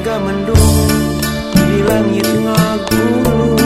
mendung di langit ngagulung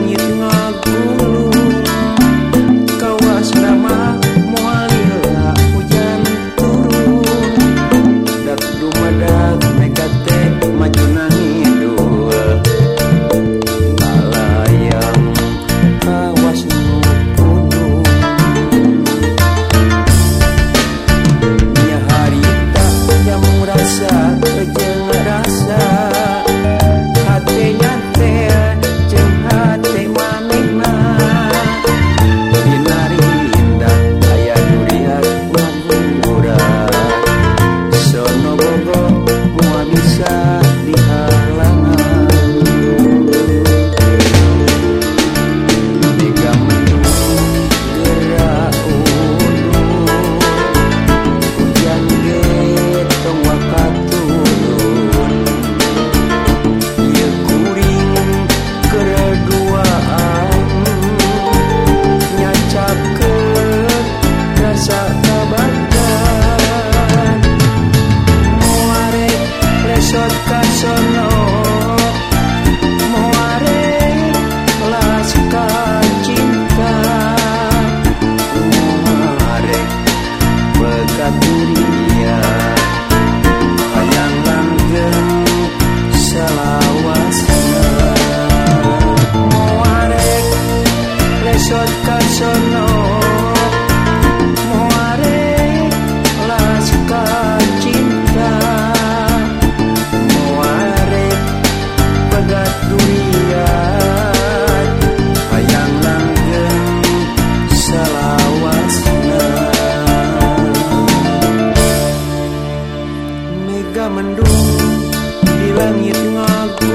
you. Ngaku